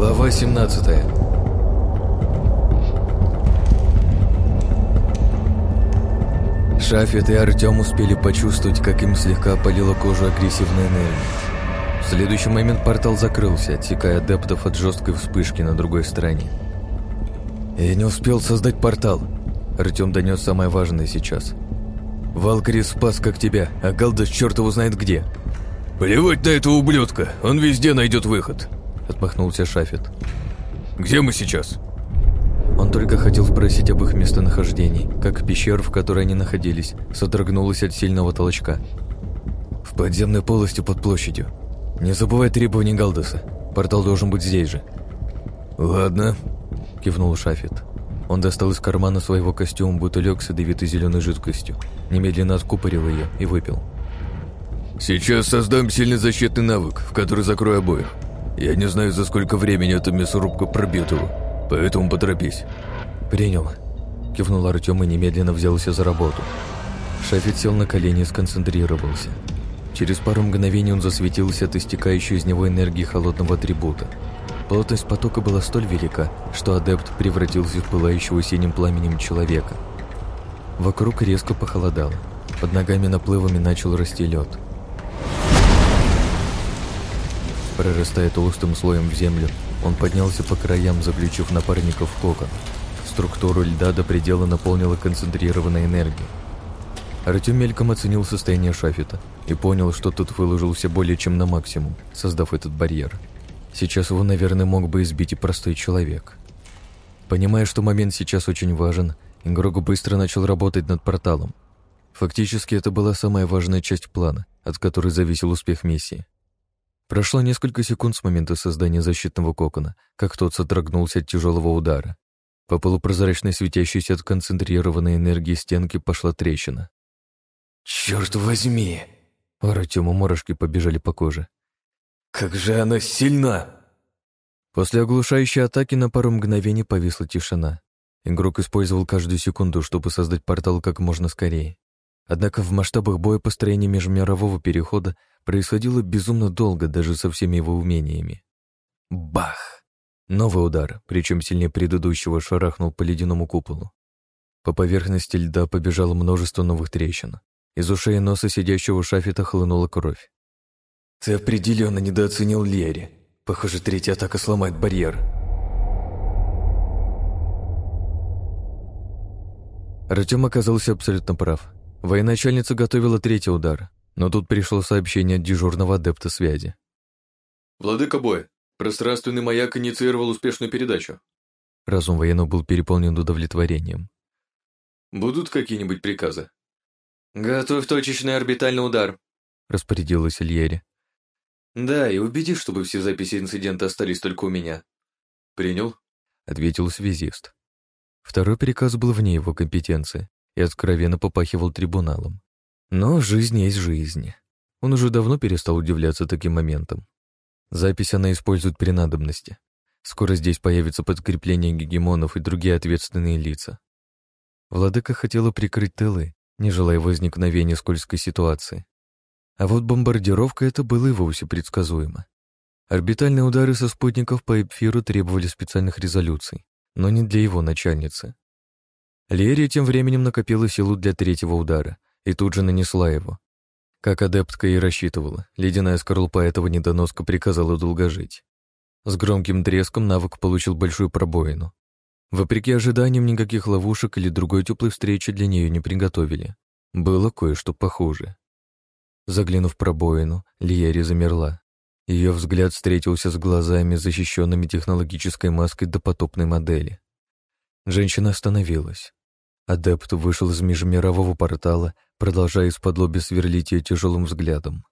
Глава 17 Шафет и Артем успели почувствовать, как им слегка опалила кожу агрессивной энергией. В следующий момент портал закрылся, отсекая адептов от жесткой вспышки на другой стороне. «Я не успел создать портал», — Артем донес самое важное сейчас. «Валкари спас как тебя, а Галдас черт его знает где». «Плевать на этого ублюдка, он везде найдет выход», — отмахнулся Шафет. «Где мы сейчас?» Он только хотел спросить об их местонахождении, как пещера, в которой они находились, содрогнулась от сильного толчка. «В подземной полости под площадью. Не забывай требований Галдеса. Портал должен быть здесь же». «Ладно», — кивнул Шафет. Он достал из кармана своего костюма бутылек с ядовитой зеленой жидкостью, немедленно откупорил ее и выпил. «Сейчас создам сильный защитный навык, в который закрою обоих. Я не знаю, за сколько времени эта мясорубка пробьет его, поэтому поторопись». «Принял», — кивнул Артем и немедленно взялся за работу. Шафет сел на колени и сконцентрировался. Через пару мгновений он засветился от истекающей из него энергии холодного атрибута. Плотность потока была столь велика, что адепт превратился в пылающего синим пламенем человека. Вокруг резко похолодало. Под ногами наплывами начал расти лед. Прорастая толстым слоем в землю, он поднялся по краям, заключив напарников в кокон. Структуру льда до предела наполнила концентрированная энергия. Артем мельком оценил состояние Шафета и понял, что тот выложился более чем на максимум, создав этот барьер. Сейчас его, наверное, мог бы избить и простой человек. Понимая, что момент сейчас очень важен, Ингрог быстро начал работать над порталом. Фактически это была самая важная часть плана, от которой зависел успех миссии. Прошло несколько секунд с момента создания защитного кокона, как тот содрогнулся от тяжелого удара. По полупрозрачной светящейся от концентрированной энергии стенки пошла трещина. «Черт возьми!» У Артема мурашки побежали по коже. «Как же она сильна!» После оглушающей атаки на пару мгновений повисла тишина. Игрок использовал каждую секунду, чтобы создать портал как можно скорее. Однако в масштабах боя построения межмирового перехода происходило безумно долго даже со всеми его умениями. Бах! Новый удар, причем сильнее предыдущего, шарахнул по ледяному куполу. По поверхности льда побежало множество новых трещин. Из ушей и носа сидящего шафета хлынула кровь. «Ты определенно недооценил Лери. Похоже, третья атака сломает барьер». Артем оказался абсолютно прав. Военачальница готовила третий удар, но тут пришло сообщение от дежурного адепта связи. «Владыка боя, пространственный маяк инициировал успешную передачу». Разум военного был переполнен удовлетворением. «Будут какие-нибудь приказы?» «Готовь точечный орбитальный удар», — распорядилась Ильери. «Да, и убеди, чтобы все записи инцидента остались только у меня». «Принял?» — ответил связист. Второй приказ был вне его компетенции и откровенно попахивал трибуналом. Но жизнь есть жизнь. Он уже давно перестал удивляться таким моментам. Запись она использует при надобности. Скоро здесь появится подкрепление гегемонов и другие ответственные лица. Владыка хотела прикрыть тылы, не желая возникновения скользкой ситуации. А вот бомбардировка это было и вовсе предсказуемо. Орбитальные удары со спутников по эпфиру требовали специальных резолюций, но не для его начальницы. Лерия тем временем накопила силу для третьего удара и тут же нанесла его. Как адептка и рассчитывала, ледяная скорлупа этого недоноска приказала долго жить. С громким треском навык получил большую пробоину. Вопреки ожиданиям, никаких ловушек или другой теплой встречи для нее не приготовили. Было кое-что похуже. Заглянув в пробоину, Лиери замерла. Ее взгляд встретился с глазами, защищенными технологической маской допотопной модели. Женщина остановилась. Адепт вышел из межмирового портала, продолжая из-под сверлить ее тяжелым взглядом.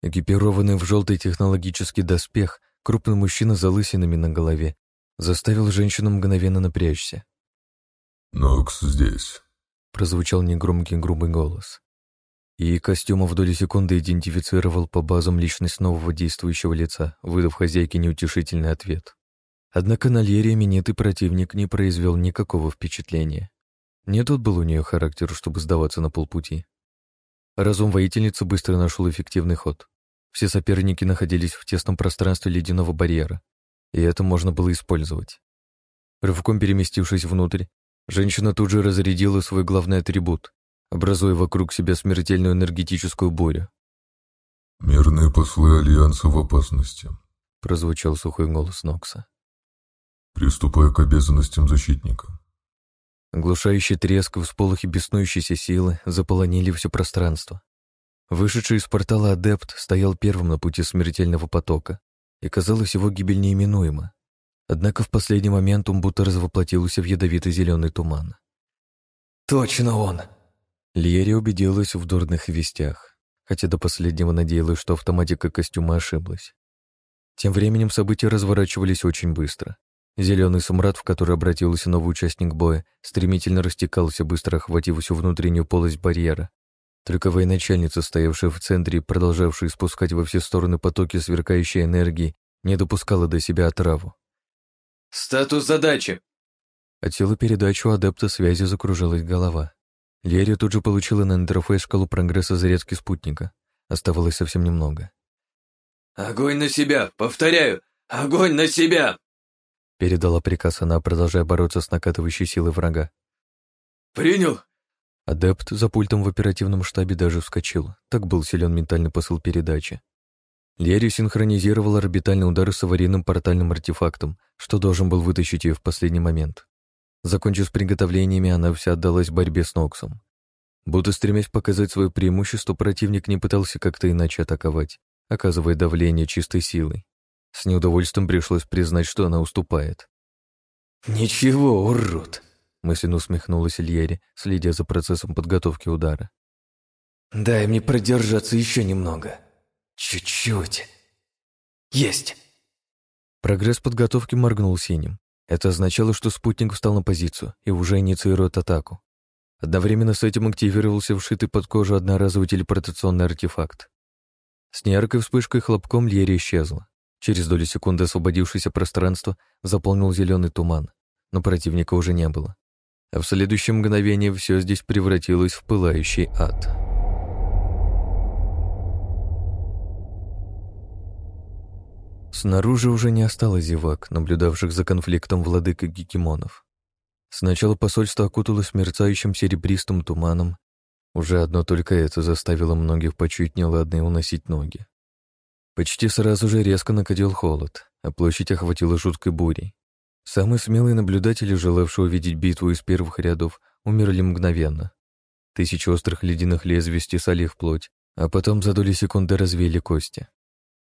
Экипированный в желтый технологический доспех, крупный мужчина с лысинами на голове заставил женщину мгновенно напрячься. «Нокс здесь», — прозвучал негромкий грубый голос. И костюм в доли секунды идентифицировал по базам личность нового действующего лица, выдав хозяйке неутешительный ответ. Однако на Лере именитый противник не произвел никакого впечатления. Не тот был у нее характер, чтобы сдаваться на полпути. Разум воительницы быстро нашел эффективный ход. Все соперники находились в тесном пространстве ледяного барьера. и это можно было использовать. Рывком переместившись внутрь, женщина тут же разрядила свой главный атрибут, образуя вокруг себя смертельную энергетическую бурю. «Мирные послы Альянса в опасности», — прозвучал сухой голос Нокса. «Приступая к обязанностям защитника». Оглушающий треск всполохи беснующейся силы заполонили все пространство. Вышедший из портала адепт стоял первым на пути смертельного потока, и казалось, его гибель неименуема. Однако в последний момент он будто развоплотился в ядовитый зеленый туман. «Точно он!» Льерия убедилась в дурных вестях, хотя до последнего надеялась, что автоматика костюма ошиблась. Тем временем события разворачивались очень быстро. Зеленый сумрад, в который обратился новый участник боя, стремительно растекался, быстро охватив всю внутреннюю полость барьера. Только военачальница, стоявшая в центре и продолжавшая спускать во все стороны потоки сверкающей энергии, не допускала до себя отраву. «Статус задачи!» От силы передачи у адепта связи закружилась голова. Лерия тут же получила на интерфейс шкалу прогресса зарядки спутника. Оставалось совсем немного. «Огонь на себя! Повторяю! Огонь на себя!» Передала приказ она, продолжая бороться с накатывающей силой врага. «Принял!» Адепт за пультом в оперативном штабе даже вскочил. Так был силен ментальный посыл передачи. Лерри синхронизировал орбитальный удар с аварийным портальным артефактом, что должен был вытащить ее в последний момент. Закончив с приготовлениями, она вся отдалась борьбе с Ноксом. Будто стремясь показать свое преимущество, противник не пытался как-то иначе атаковать, оказывая давление чистой силой. С неудовольствием пришлось признать, что она уступает. «Ничего, урод!» — мысленно усмехнулась Ильери, следя за процессом подготовки удара. «Дай мне продержаться еще немного. Чуть-чуть. Есть!» Прогресс подготовки моргнул синим. Это означало, что спутник встал на позицию и уже инициирует атаку. Одновременно с этим активировался вшитый под кожу одноразовый телепортационный артефакт. С неяркой вспышкой и хлопком Льери исчезла. Через долю секунды освободившееся пространство заполнил зеленый туман, но противника уже не было. А в следующее мгновение все здесь превратилось в пылающий ад. Снаружи уже не осталось зевак, наблюдавших за конфликтом владыка гекимонов. Сначала посольство окуталось мерцающим серебристым туманом. Уже одно только это заставило многих почуять неладно и уносить ноги. Почти сразу же резко накатил холод, а площадь охватила жуткой бурей. Самые смелые наблюдатели, желавшие увидеть битву из первых рядов, умерли мгновенно. Тысячи острых ледяных лезвий стесали их плоть, а потом за доли секунды развеяли кости.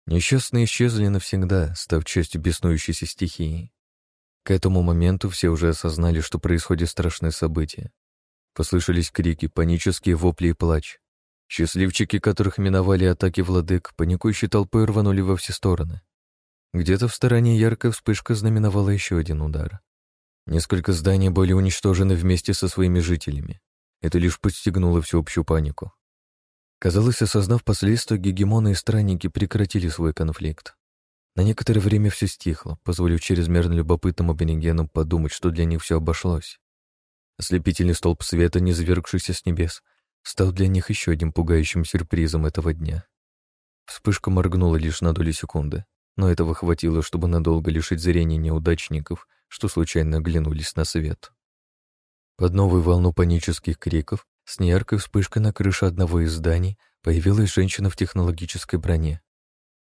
Несчастные исчезли навсегда, став частью беснующейся стихии. К этому моменту все уже осознали, что происходит страшное событие. Послышались крики, панические вопли и плач. Счастливчики, которых миновали атаки владык, паникующей толпой рванули во все стороны. Где-то в стороне яркая вспышка знаменовала еще один удар. Несколько зданий были уничтожены вместе со своими жителями. Это лишь подстегнуло всеобщую панику. Казалось, осознав последствия, гегемоны и странники прекратили свой конфликт. На некоторое время все стихло, позволив чрезмерно любопытным аборигенам подумать, что для них все обошлось. Ослепительный столб света, не завергшийся с небес, стал для них еще одним пугающим сюрпризом этого дня. Вспышка моргнула лишь на долю секунды, но этого хватило, чтобы надолго лишить зрения неудачников, что случайно оглянулись на свет. Под новую волну панических криков с неяркой вспышкой на крыше одного из зданий появилась женщина в технологической броне.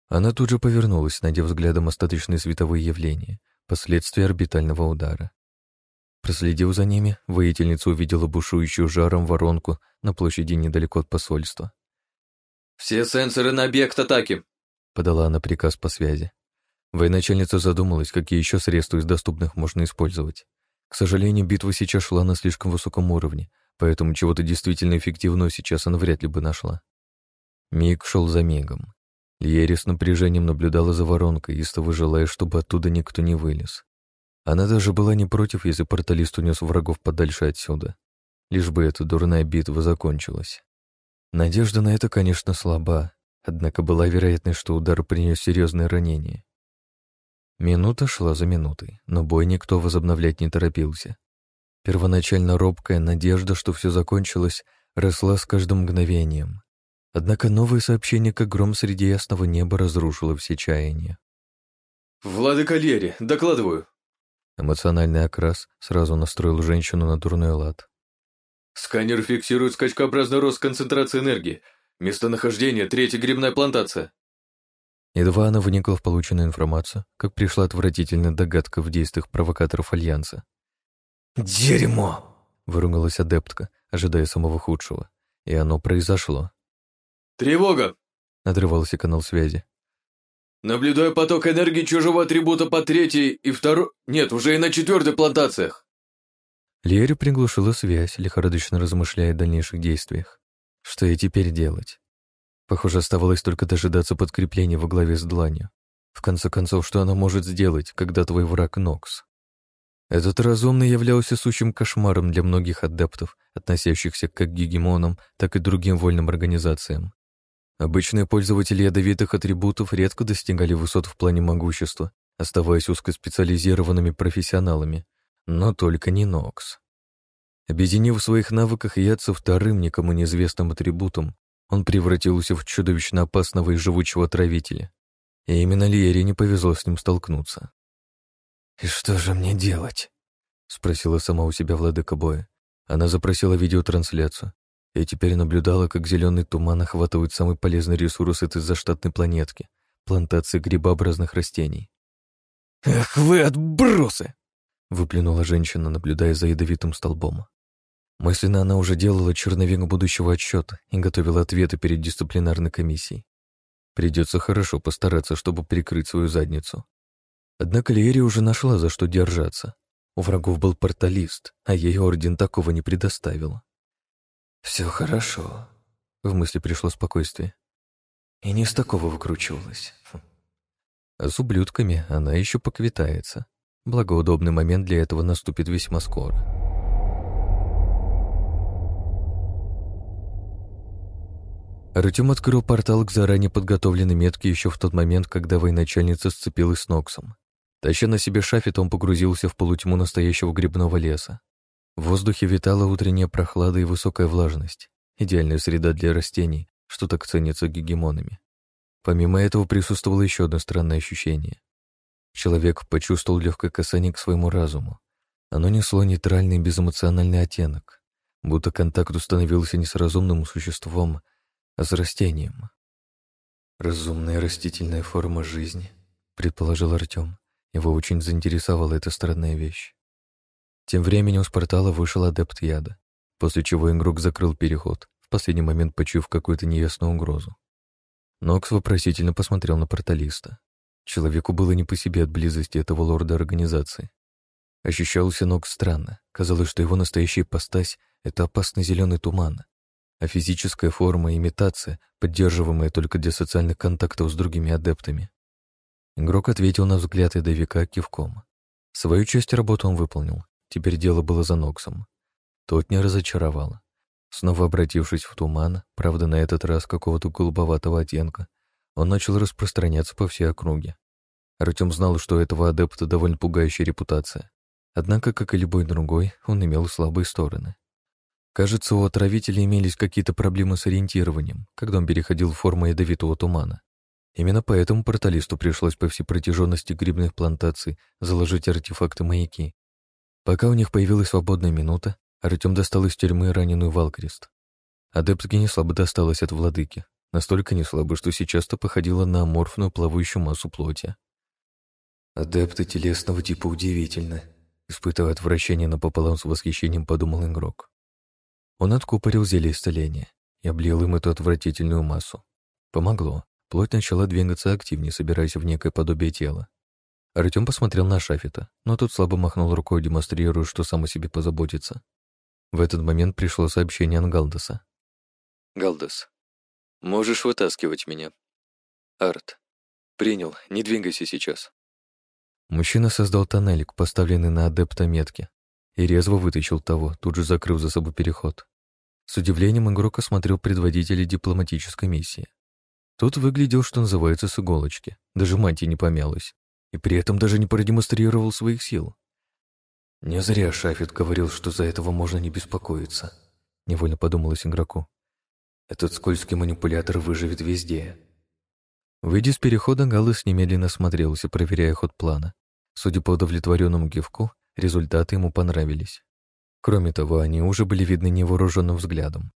Она тут же повернулась, найдя взглядом остаточные световые явления, последствия орбитального удара. Проследив за ними, воительница увидела бушующую жаром воронку на площади недалеко от посольства. «Все сенсоры на объект атаки!» — подала она приказ по связи. Военачальница задумалась, какие еще средства из доступных можно использовать. К сожалению, битва сейчас шла на слишком высоком уровне, поэтому чего-то действительно эффективного сейчас она вряд ли бы нашла. Миг шел за мигом. Льери с напряжением наблюдала за воронкой, истово желая, чтобы оттуда никто не вылез. Она даже была не против, если порталист унес врагов подальше отсюда. Лишь бы эта дурная битва закончилась. Надежда на это, конечно, слаба, однако была вероятность, что удар принес серьезное ранение. Минута шла за минутой, но бой никто возобновлять не торопился. Первоначально робкая надежда, что все закончилось, росла с каждым мгновением. Однако новое сообщение, как гром среди ясного неба, разрушило все чаяния. «Владыка Лери, докладываю!» Эмоциональный окрас сразу настроил женщину на дурной лад. «Сканер фиксирует скачкообразный рост концентрации энергии. Местонахождение — третья грибная плантация». Едва она вникла в полученную информацию, как пришла отвратительная догадка в действиях провокаторов Альянса. «Дерьмо!» — выругалась адептка, ожидая самого худшего. И оно произошло. «Тревога!» — надрывался канал связи. Наблюдаю поток энергии чужого атрибута по третьей и второй... Нет, уже и на четвертой плантациях. Лиэри приглушила связь, лихорадочно размышляя о дальнейших действиях. Что ей теперь делать? Похоже, оставалось только дожидаться подкрепления во главе с дланью. В конце концов, что она может сделать, когда твой враг Нокс? Этот разумный являлся сущим кошмаром для многих адептов, относящихся как к гегемонам, так и другим вольным организациям. Обычные пользователи ядовитых атрибутов редко достигали высот в плане могущества, оставаясь узкоспециализированными профессионалами, но только не Нокс. Объединив в своих навыках яд со вторым никому неизвестным атрибутом, он превратился в чудовищно опасного и живучего отравителя. И именно Лиере не повезло с ним столкнуться. «И что же мне делать?» — спросила сама у себя владыка боя. Она запросила видеотрансляцию, и теперь наблюдала, как зеленый туман охватывает самый полезный ресурс этой заштатной планетки — плантации грибообразных растений. «Эх вы, отбросы!» — выплюнула женщина, наблюдая за ядовитым столбом. Мысленно она уже делала черновик будущего отсчета и готовила ответы перед дисциплинарной комиссией. Придется хорошо постараться, чтобы прикрыть свою задницу. Однако Лиери уже нашла, за что держаться. У врагов был порталист, а ей орден такого не предоставил. «Все хорошо», — в мысли пришло спокойствие. И не с такого выкручивалась. А с ублюдками она еще поквитается. Благо, удобный момент для этого наступит весьма скоро. Артем открыл портал к заранее подготовленной метке еще в тот момент, когда военачальница сцепилась с Ноксом. Таща на себе шафет, он погрузился в полутьму настоящего грибного леса. В воздухе витала утренняя прохлада и высокая влажность. Идеальная среда для растений, что так ценится гегемонами. Помимо этого присутствовало еще одно странное ощущение. Человек почувствовал легкое касание к своему разуму. Оно несло нейтральный безэмоциональный оттенок, будто контакт установился не с разумным существом, а с растением. «Разумная растительная форма жизни», — предположил Артем. Его очень заинтересовала эта странная вещь. Тем временем с портала вышел адепт яда, после чего игрок закрыл переход, в последний момент почуяв какую-то неясную угрозу. Нокс вопросительно посмотрел на порталиста. Человеку было не по себе от близости этого лорда организации. Ощущался Нокс странно. Казалось, что его настоящая ипостась — это опасный зеленый туман, а физическая форма — имитация, поддерживаемая только для социальных контактов с другими адептами. Игрок ответил на взгляд ядовика кивком. Свою часть работы он выполнил, Теперь дело было за Ноксом. Тот не разочаровал. Снова обратившись в туман, правда, на этот раз какого-то голубоватого оттенка, он начал распространяться по всей округе. Артем знал, что у этого адепта довольно пугающая репутация. Однако, как и любой другой, он имел слабые стороны. Кажется, у отравителя имелись какие-то проблемы с ориентированием, когда он переходил в форму ядовитого тумана. Именно поэтому порталисту пришлось по всей протяженности грибных плантаций заложить артефакты-маяки, Пока у них появилась свободная минута, Артем достал из тюрьмы раненую Валкрест. Адептке не слабо досталось от владыки, настолько не слабо, что сейчас-то походила на аморфную плавающую массу плоти. «Адепты телесного типа удивительны», — испытывая отвращение напополам с восхищением, подумал игрок. Он откупорил зелье исцеления и облил им эту отвратительную массу. Помогло. Плоть начала двигаться активнее, собираясь в некое подобие тела. Артем посмотрел на Шафита, но тот слабо махнул рукой, демонстрируя, что сам о себе позаботится. В этот момент пришло сообщение от Галдеса. «Галдес, можешь вытаскивать меня?» «Арт, принял, не двигайся сейчас». Мужчина создал тоннелик, поставленный на адепта метки, и резво вытащил того, тут же закрыв за собой переход. С удивлением игрок осмотрел предводителя дипломатической миссии. Тот выглядел, что называется, с иголочки, даже мантия не помялась и при этом даже не продемонстрировал своих сил. Не зря Шафет говорил, что за этого можно не беспокоиться, невольно подумалось игроку. Этот скользкий манипулятор выживет везде. Выйдя с перехода, Галлес немедленно смотрелся, проверяя ход плана. Судя по удовлетворенному гивку, результаты ему понравились. Кроме того, они уже были видны невооруженным взглядом.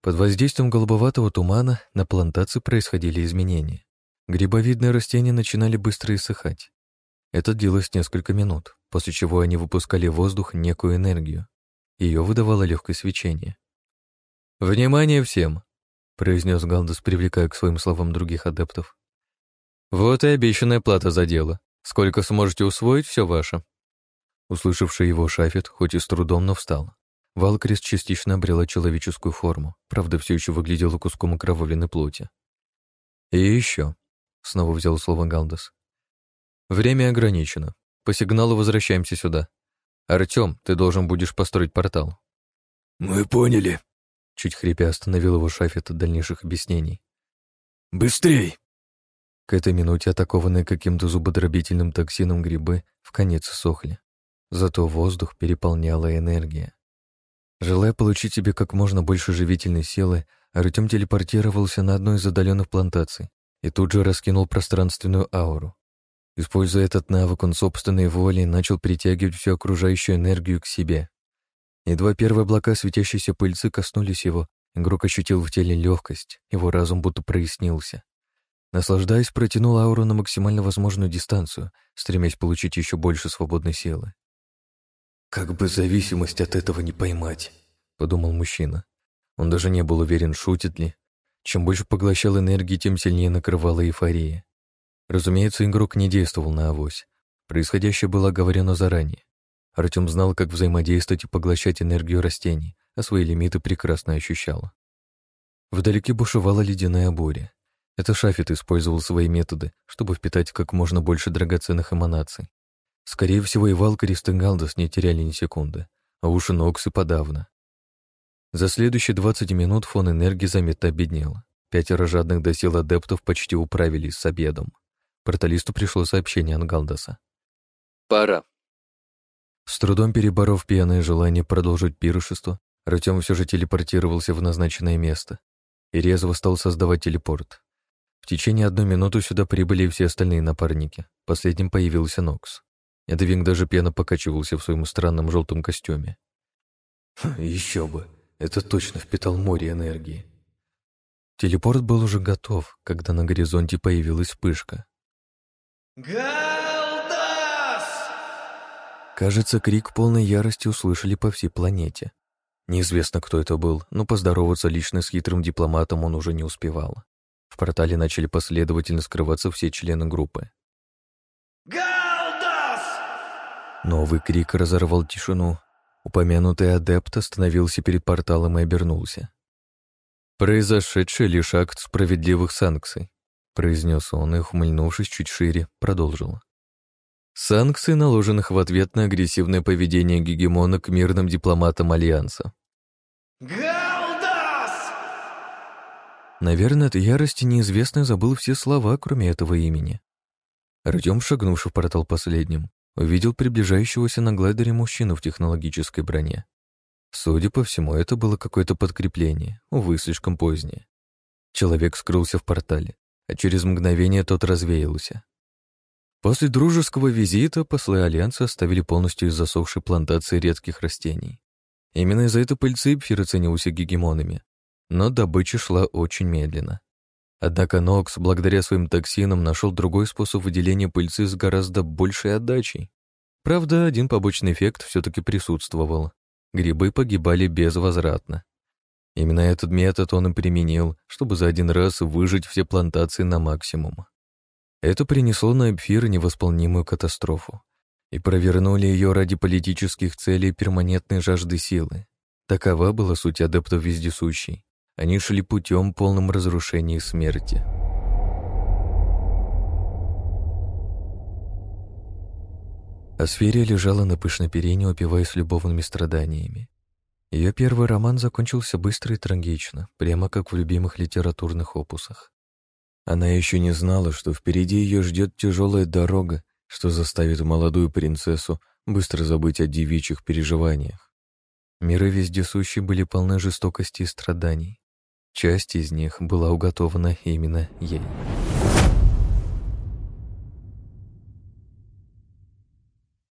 Под воздействием голубоватого тумана на плантации происходили изменения. Грибовидные растения начинали быстро иссыхать. Это длилось несколько минут, после чего они выпускали в воздух некую энергию. Ее выдавало легкое свечение. «Внимание всем!» — произнес Галдус, привлекая к своим словам других адептов. «Вот и обещанная плата за дело. Сколько сможете усвоить, все ваше». Услышавший его Шафет, хоть и с трудом, но встал. Валкрис частично обрела человеческую форму, правда, все еще выглядела куском окровавленной плоти. «И еще», — снова взял слово Галдас. «Время ограничено. По сигналу возвращаемся сюда. Артем, ты должен будешь построить портал». «Мы поняли», — чуть хрипя остановил его Шафет от дальнейших объяснений. «Быстрей!» К этой минуте атакованные каким-то зубодробительным токсином грибы в конец сохли. Зато воздух переполняла энергия. Желая получить себе как можно больше живительной силы, Артем телепортировался на одну из отдаленных плантаций и тут же раскинул пространственную ауру. Используя этот навык, он собственной волей начал притягивать всю окружающую энергию к себе. Едва первые облака светящейся пыльцы коснулись его, игрок ощутил в теле легкость, его разум будто прояснился. Наслаждаясь, протянул ауру на максимально возможную дистанцию, стремясь получить еще больше свободной силы. «Как бы зависимость от этого не поймать», — подумал мужчина. Он даже не был уверен, шутит ли. Чем больше поглощал энергии, тем сильнее накрывала эйфория. Разумеется, игрок не действовал на авось. Происходящее было оговорено заранее. Артем знал, как взаимодействовать и поглощать энергию растений, а свои лимиты прекрасно ощущал. Вдалеке бушевала ледяная буря. Это Шафет использовал свои методы, чтобы впитать как можно больше драгоценных эманаций. Скорее всего, и Валкарист и Галдас не теряли ни секунды, а уж Нокс и подавно. За следующие 20 минут фон энергии заметно обеднел. Пятеро жадных до сил адептов почти управились с обедом. Порталисту пришло сообщение от Галдаса. «Пора». С трудом переборов пьяное желание продолжить пиршество, Артем все же телепортировался в назначенное место и резво стал создавать телепорт. В течение одной минуты сюда прибыли и все остальные напарники. Последним появился Нокс. Эдвинг даже пьяно покачивался в своем странном желтом костюме. Еще бы, это точно впитал море энергии. Телепорт был уже готов, когда на горизонте появилась вспышка. «Галдас!» Кажется, крик полной ярости услышали по всей планете. Неизвестно, кто это был, но поздороваться лично с хитрым дипломатом он уже не успевал. В портале начали последовательно скрываться все члены группы. Новый крик разорвал тишину. Упомянутый адепт остановился перед порталом и обернулся. «Произошедший лишь акт справедливых санкций», — произнес он и, ухмыльнувшись чуть шире, продолжил. «Санкции, наложенных в ответ на агрессивное поведение гегемона к мирным дипломатам Альянса». «Галдас!» Наверное, от ярости неизвестный забыл все слова, кроме этого имени. Артем, шагнувший в портал последним, увидел приближающегося на глайдере мужчину в технологической броне. Судя по всему, это было какое-то подкрепление, увы, слишком позднее. Человек скрылся в портале, а через мгновение тот развеялся. После дружеского визита послы Альянса оставили полностью из засохшей плантации редких растений. Именно из-за этой пыльцы Пфир гегемонами, но добыча шла очень медленно. Однако Нокс, благодаря своим токсинам, нашел другой способ выделения пыльцы с гораздо большей отдачей. Правда, один побочный эффект все-таки присутствовал. Грибы погибали безвозвратно. Именно этот метод он и применил, чтобы за один раз выжить все плантации на максимум. Это принесло на Эпфир невосполнимую катастрофу. И провернули ее ради политических целей перманентной жажды силы. Такова была суть адептов вездесущей. Они шли путем полным разрушения и смерти. Асферия лежала на пышной перине, упиваясь любовными страданиями. Ее первый роман закончился быстро и трагично, прямо как в любимых литературных опусах. Она еще не знала, что впереди ее ждет тяжелая дорога, что заставит молодую принцессу быстро забыть о девичьих переживаниях. Миры вездесущие были полны жестокости и страданий. Часть из них была уготована именно ей.